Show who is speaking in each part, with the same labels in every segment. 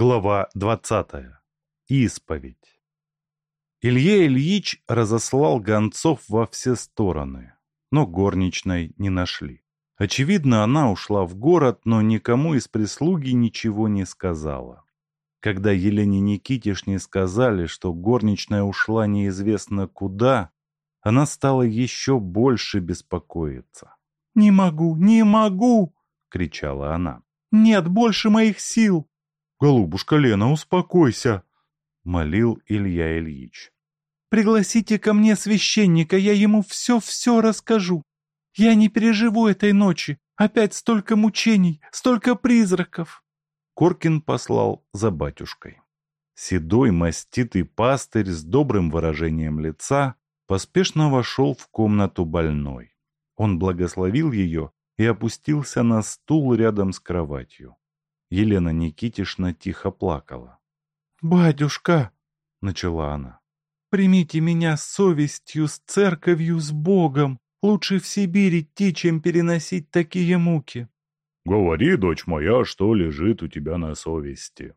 Speaker 1: Глава 20. Исповедь. Илья Ильич разослал гонцов во все стороны, но горничной не нашли. Очевидно, она ушла в город, но никому из прислуги ничего не сказала. Когда Елене Никитишне сказали, что горничная ушла неизвестно куда, она стала еще больше беспокоиться.
Speaker 2: «Не могу, не могу!» — кричала она. «Нет больше моих сил!»
Speaker 1: «Голубушка Лена, успокойся!» — молил Илья Ильич.
Speaker 2: «Пригласите ко мне священника, я ему все-все расскажу. Я не переживу этой ночи. Опять столько мучений, столько призраков!»
Speaker 1: Коркин послал за батюшкой. Седой маститый пастырь с добрым выражением лица поспешно вошел в комнату больной. Он благословил ее и опустился на стул рядом с кроватью. Елена Никитишна тихо плакала.
Speaker 2: «Батюшка!»
Speaker 1: — начала она.
Speaker 2: «Примите меня с совестью, с церковью, с Богом. Лучше в Сибирь идти, чем переносить такие муки».
Speaker 1: «Говори, дочь моя, что лежит у тебя на совести».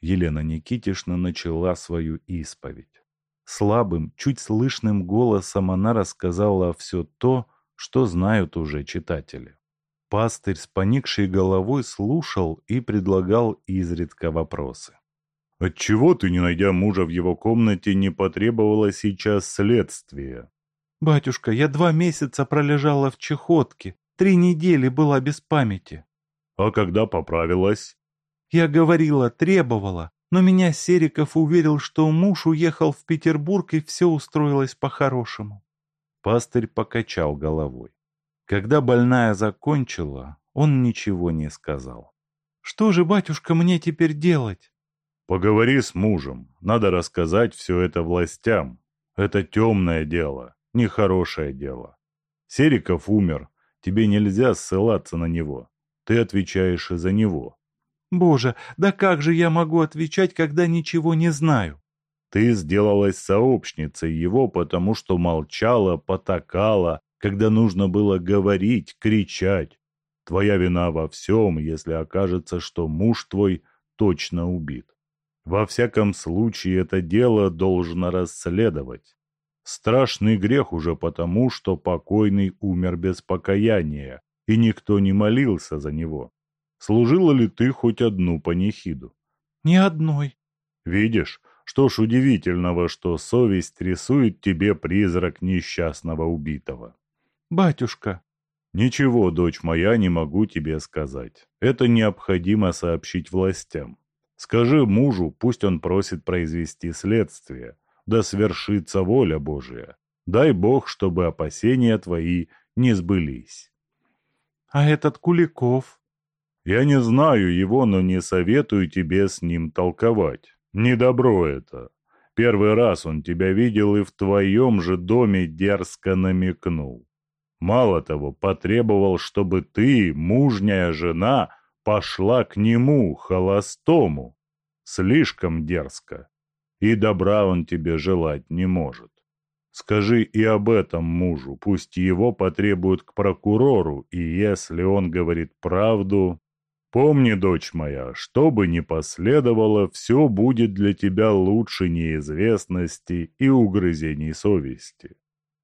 Speaker 1: Елена Никитишна начала свою исповедь. Слабым, чуть слышным голосом она рассказала все то, что знают уже читатели. Пастырь с поникшей головой слушал и предлагал изредка вопросы. «Отчего ты, не найдя мужа в его комнате, не потребовала сейчас следствия?»
Speaker 2: «Батюшка, я два месяца пролежала в чехотке, три недели была без памяти».
Speaker 1: «А когда поправилась?»
Speaker 2: «Я говорила, требовала, но меня Сериков уверил, что муж уехал в Петербург и все устроилось по-хорошему».
Speaker 1: Пастырь покачал головой. Когда больная закончила, он ничего не сказал.
Speaker 2: «Что же, батюшка, мне теперь делать?»
Speaker 1: «Поговори с мужем. Надо рассказать все это властям. Это темное дело, нехорошее дело. Сериков умер. Тебе нельзя ссылаться на него. Ты отвечаешь и за него».
Speaker 2: «Боже, да как же я могу отвечать, когда ничего не знаю?»
Speaker 1: «Ты сделалась сообщницей его, потому что молчала, потакала, когда нужно было говорить, кричать. Твоя вина во всем, если окажется, что муж твой точно убит. Во всяком случае, это дело должно расследовать. Страшный грех уже потому, что покойный умер без покаяния, и никто не молился за него. Служила ли ты хоть одну панихиду?
Speaker 2: Ни одной.
Speaker 1: Видишь, что ж удивительного, что совесть рисует тебе призрак несчастного убитого
Speaker 2: батюшка».
Speaker 1: «Ничего, дочь моя, не могу тебе сказать. Это необходимо сообщить властям. Скажи мужу, пусть он просит произвести следствие. Да свершится воля Божия. Дай Бог, чтобы опасения твои не сбылись».
Speaker 2: «А этот Куликов?»
Speaker 1: «Я не знаю его, но не советую тебе с ним толковать. Не добро это. Первый раз он тебя видел и в твоем же доме дерзко намекнул. Мало того, потребовал, чтобы ты, мужняя жена, пошла к нему, холостому. Слишком дерзко. И добра он тебе желать не может. Скажи и об этом мужу, пусть его потребуют к прокурору, и если он говорит правду... Помни, дочь моя, что бы ни последовало, все будет для тебя лучше неизвестности и угрызений совести.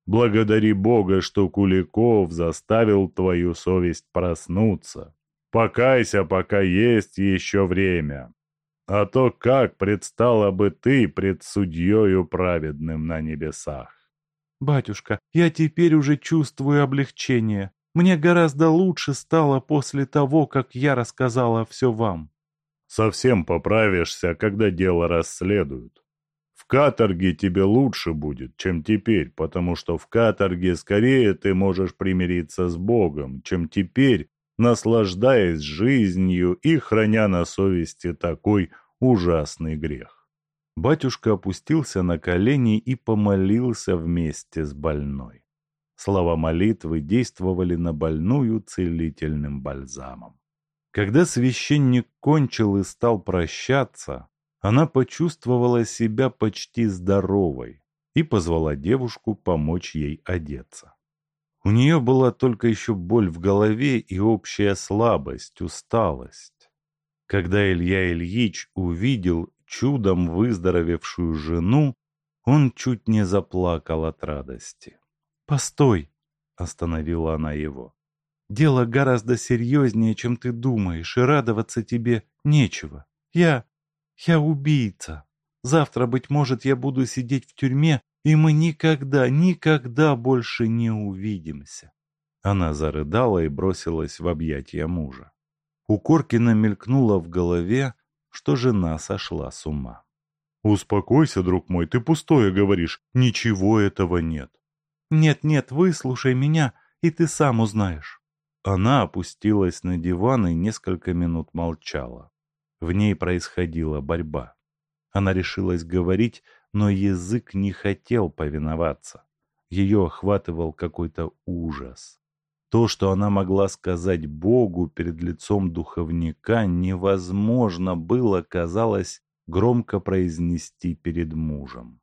Speaker 1: Благодари Бога, что Куликов заставил твою совесть проснуться. Покайся, пока есть еще время. А то как предстала бы ты пред судьею праведным на небесах?
Speaker 2: Батюшка, я теперь уже чувствую облегчение. Мне гораздо лучше стало после того, как я рассказала все вам.
Speaker 1: Совсем поправишься, когда дело расследуют. В каторге тебе лучше будет, чем теперь, потому что в каторге скорее ты можешь примириться с Богом, чем теперь, наслаждаясь жизнью и храня на совести такой ужасный грех. Батюшка опустился на колени и помолился вместе с больной. Слова молитвы действовали на больную целительным бальзамом. Когда священник кончил и стал прощаться, она почувствовала себя почти здоровой и позвала девушку помочь ей одеться. У нее была только еще боль в голове и общая слабость, усталость. Когда Илья Ильич увидел чудом выздоровевшую жену, он чуть не заплакал от радости.
Speaker 2: «Постой!» — остановила она его. «Дело гораздо серьезнее, чем ты думаешь, и радоваться тебе нечего. Я... я убийца. Завтра, быть может, я буду сидеть в тюрьме, и мы никогда, никогда больше не увидимся».
Speaker 1: Она зарыдала и бросилась в объятия мужа. У Коркина мелькнуло в голове, что жена сошла с ума. «Успокойся, друг мой, ты пустое говоришь, ничего этого нет».
Speaker 2: «Нет-нет, выслушай меня, и ты сам узнаешь».
Speaker 1: Она опустилась на диван и несколько минут молчала. В ней происходила борьба. Она решилась говорить, но язык не хотел повиноваться. Ее охватывал какой-то ужас. То, что она могла сказать Богу перед лицом духовника, невозможно было, казалось, громко произнести перед мужем.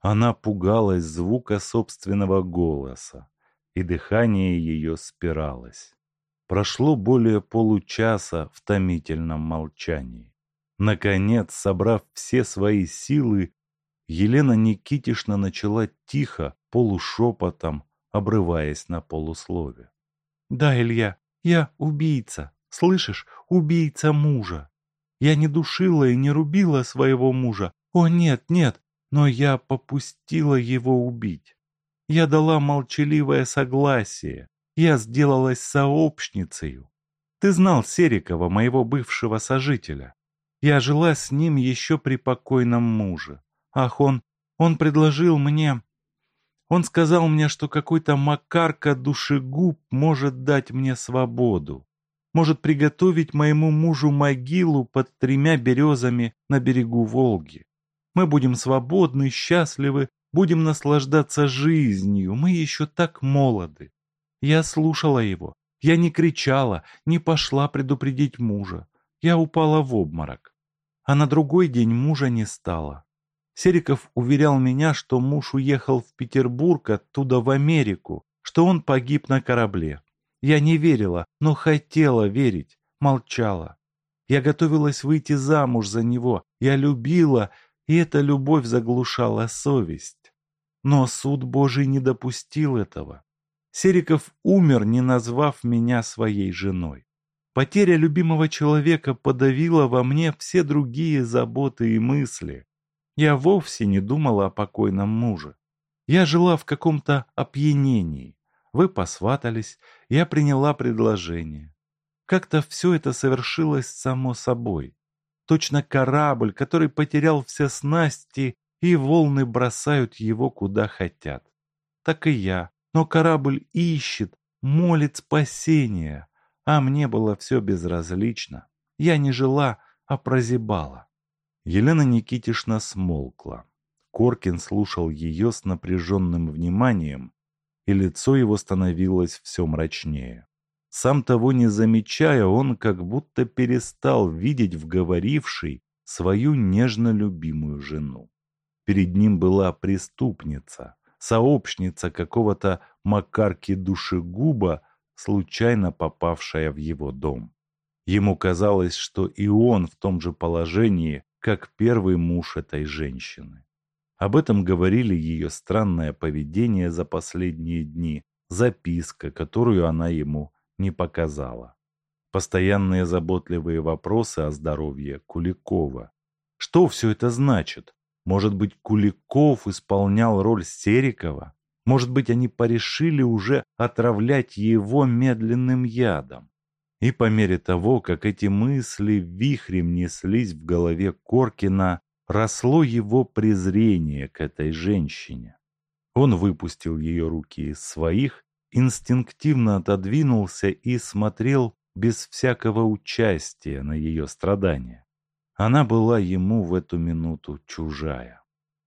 Speaker 1: Она пугалась звука собственного голоса, и дыхание ее спиралось. Прошло более получаса в томительном молчании. Наконец, собрав все свои силы, Елена Никитишна начала тихо, полушепотом, обрываясь на полуслове.
Speaker 2: «Да, Илья, я убийца, слышишь, убийца мужа. Я не душила и не рубила своего мужа. О, нет, нет, но я попустила его убить. Я дала молчаливое согласие. Я сделалась сообщницей. Ты знал Серикова, моего бывшего сожителя. Я жила с ним еще при покойном муже. Ах, он, он предложил мне... Он сказал мне, что какой-то Макарка душегуб может дать мне свободу может приготовить моему мужу могилу под тремя березами на берегу Волги. Мы будем свободны, счастливы, будем наслаждаться жизнью, мы еще так молоды. Я слушала его, я не кричала, не пошла предупредить мужа. Я упала в обморок. А на другой день мужа не стало. Сериков уверял меня, что муж уехал в Петербург, оттуда в Америку, что он погиб на корабле. Я не верила, но хотела верить, молчала. Я готовилась выйти замуж за него, я любила, и эта любовь заглушала совесть. Но суд Божий не допустил этого. Сериков умер, не назвав меня своей женой. Потеря любимого человека подавила во мне все другие заботы и мысли. Я вовсе не думала о покойном муже. Я жила в каком-то опьянении. Вы посватались, я приняла предложение. Как-то все это совершилось само собой. Точно корабль, который потерял все снасти, и волны бросают его куда хотят. Так и я. Но корабль ищет, молит спасения, а мне было все безразлично. Я не жила, а прозябала.
Speaker 1: Елена Никитишна смолкла. Коркин слушал ее с напряженным вниманием, и лицо его становилось все мрачнее. Сам того не замечая, он как будто перестал видеть в говорившей свою нежно любимую жену. Перед ним была преступница, сообщница какого-то Макарки душегуба, случайно попавшая в его дом. Ему казалось, что и он в том же положении, как первый муж этой женщины. Об этом говорили ее странное поведение за последние дни, записка, которую она ему не показала. Постоянные заботливые вопросы о здоровье Куликова. Что все это значит? Может быть, Куликов исполнял роль Серикова? Может быть, они порешили уже отравлять его медленным ядом? И по мере того, как эти мысли вихрем неслись в голове Коркина, росло его презрение к этой женщине. Он выпустил ее руки из своих, инстинктивно отодвинулся и смотрел без всякого участия на ее страдания. Она была ему в эту минуту чужая.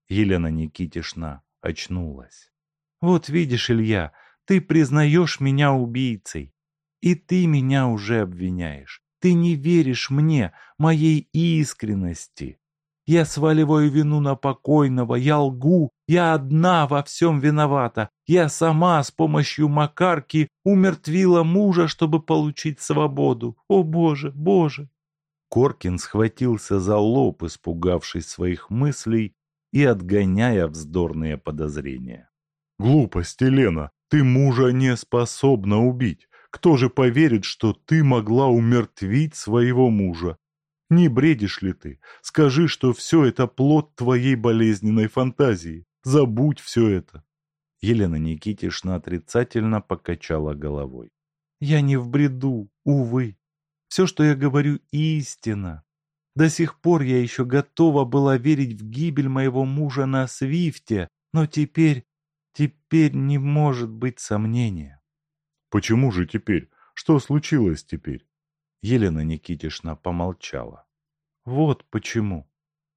Speaker 1: Елена Никитишна очнулась.
Speaker 2: «Вот видишь, Илья, ты признаешь меня убийцей, и ты меня уже обвиняешь. Ты не веришь мне, моей искренности. Я сваливаю вину на покойного, я лгу, я одна во всем виновата. Я сама с помощью Макарки умертвила мужа, чтобы получить свободу. О, Боже, Боже!» Коркин схватился за лоб, испугавшись своих мыслей и отгоняя вздорные подозрения.
Speaker 1: «Глупость, Елена! Ты мужа не способна убить! Кто же поверит, что ты могла умертвить своего мужа? Не бредишь ли ты? Скажи, что все это плод твоей болезненной фантазии. Забудь все это!»
Speaker 2: Елена Никитишна отрицательно покачала головой. «Я не в бреду, увы. Все, что я говорю, истина. До сих пор я еще готова была верить в гибель моего мужа на Свифте, но теперь, теперь не может быть сомнения».
Speaker 1: «Почему же теперь? Что случилось теперь?»
Speaker 2: Елена Никитишна помолчала. «Вот почему».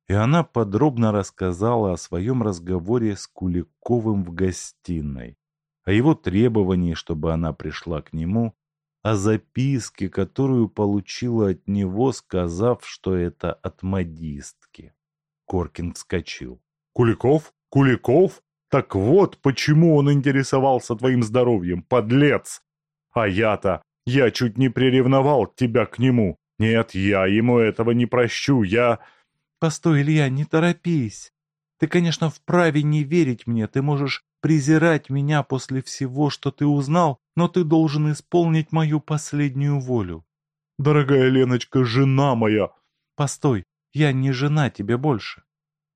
Speaker 2: И она подробно рассказала о своем разговоре с Куликовым в гостиной, о его требовании, чтобы она пришла к нему, о записке, которую получила от него, сказав, что это от модистки. Коркин вскочил.
Speaker 1: «Куликов? Куликов? Так вот, почему он интересовался твоим здоровьем, подлец! А я-то, я чуть не приревновал тебя к нему. Нет, я ему этого не прощу, я...»
Speaker 2: «Постой, Илья, не торопись. Ты, конечно, вправе не верить мне, ты можешь презирать меня после всего, что ты узнал, но ты должен исполнить мою последнюю волю».
Speaker 1: «Дорогая Леночка, жена моя!»
Speaker 2: «Постой, я не жена тебе больше.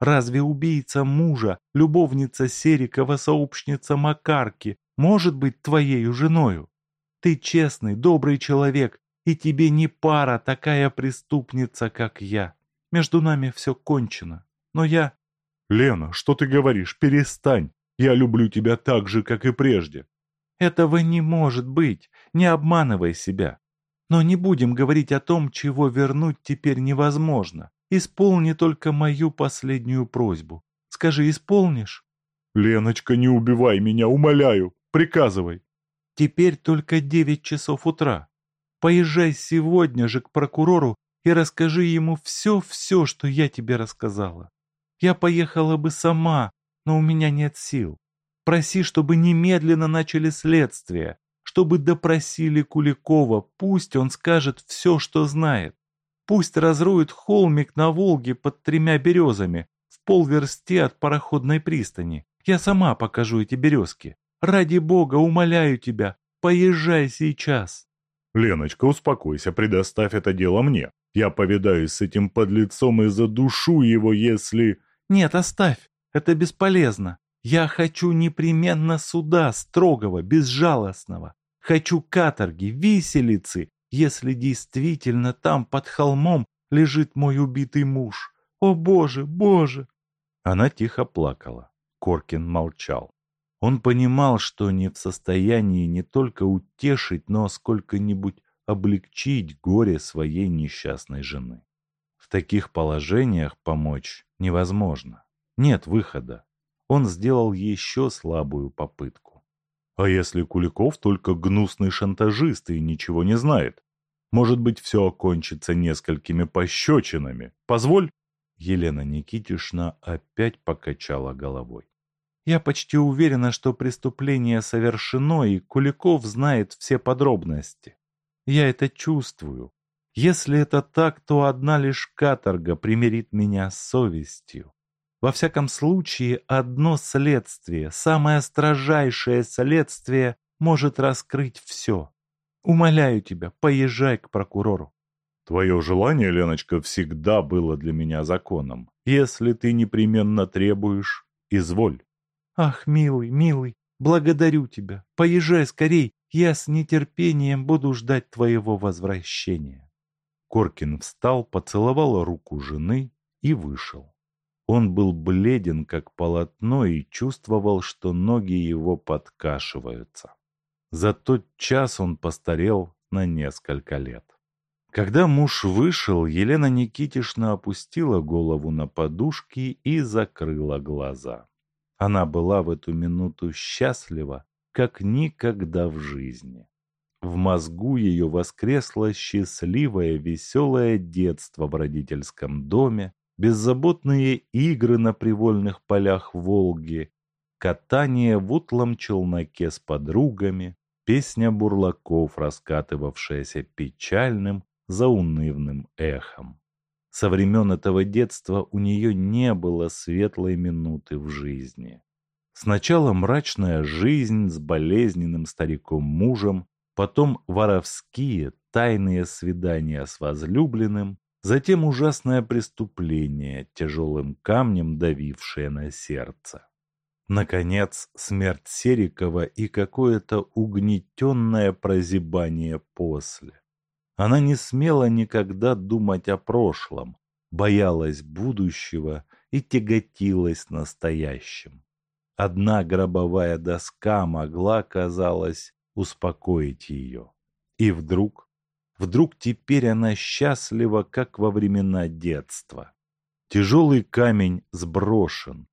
Speaker 2: Разве убийца мужа, любовница Серикова, сообщница Макарки может быть твоею женою? Ты честный, добрый человек, и тебе не пара такая преступница, как я. Между нами все кончено. Но я...
Speaker 1: Лена, что ты говоришь? Перестань. Я люблю тебя так же, как и прежде.
Speaker 2: Этого не может быть. Не обманывай себя. Но не будем говорить о том, чего вернуть теперь невозможно. Исполни только мою последнюю просьбу. Скажи, исполнишь?
Speaker 1: Леночка, не убивай меня, умоляю. Приказывай.
Speaker 2: Теперь только девять часов утра. Поезжай сегодня же к прокурору и расскажи ему все-все, что я тебе рассказала. Я поехала бы сама, но у меня нет сил. Проси, чтобы немедленно начали следствие, чтобы допросили Куликова, пусть он скажет все, что знает. Пусть разрует холмик на Волге под тремя березами, в полверсти от пароходной пристани. Я сама покажу эти березки. Ради бога, умоляю тебя, поезжай сейчас.
Speaker 1: Леночка, успокойся, предоставь это дело мне. Я повидаюсь с этим подлецом и задушу его, если...
Speaker 2: Нет, оставь. Это бесполезно. Я хочу непременно суда, строгого, безжалостного. Хочу каторги, виселицы, если действительно там под холмом лежит мой убитый муж. О, Боже, Боже!» Она тихо плакала. Коркин молчал. Он понимал, что не в состоянии не только утешить, но сколько-нибудь облегчить горе своей несчастной жены. В таких положениях помочь невозможно. Нет выхода. Он сделал еще слабую попытку.
Speaker 1: А если Куликов только гнусный шантажист и ничего не знает? Может быть, все окончится несколькими пощечинами. Позволь.
Speaker 2: Елена Никитишна опять покачала головой. Я почти уверена, что преступление совершено, и Куликов знает все подробности. Я это чувствую. Если это так, то одна лишь каторга примирит меня с совестью. Во всяком случае, одно следствие, самое строжайшее следствие, может раскрыть все. Умоляю тебя, поезжай к прокурору.
Speaker 1: Твое желание, Леночка, всегда было для меня законом. Если ты непременно требуешь, изволь.
Speaker 2: Ах, милый, милый, благодарю тебя. Поезжай скорей, я с нетерпением буду ждать твоего возвращения. Коркин встал, поцеловал руку жены и вышел. Он был бледен, как полотно, и чувствовал, что ноги его подкашиваются. За тот час он постарел на несколько лет. Когда муж вышел, Елена Никитишна опустила голову на подушки и закрыла глаза. Она была в эту минуту счастлива, как никогда в жизни. В мозгу ее воскресло счастливое, веселое детство в родительском доме, беззаботные игры на привольных полях Волги, катание в утлом челноке с подругами, песня бурлаков, раскатывавшаяся печальным,
Speaker 1: заунывным эхом. Со времен этого детства у нее не было светлой минуты в жизни. Сначала мрачная жизнь с болезненным стариком-мужем, потом воровские, тайные свидания с возлюбленным, затем ужасное преступление, тяжелым камнем давившее на сердце. Наконец, смерть Серикова и какое-то угнетенное прозябание после. Она не смела никогда думать о прошлом, боялась будущего и тяготилась настоящим. Одна гробовая доска могла, казалось, успокоить ее. И вдруг, вдруг теперь она счастлива, как во времена детства. Тяжелый камень сброшен.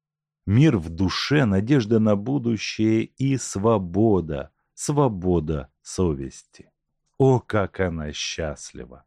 Speaker 1: Мир в душе, надежда на будущее и свобода, свобода совести. О, как она счастлива!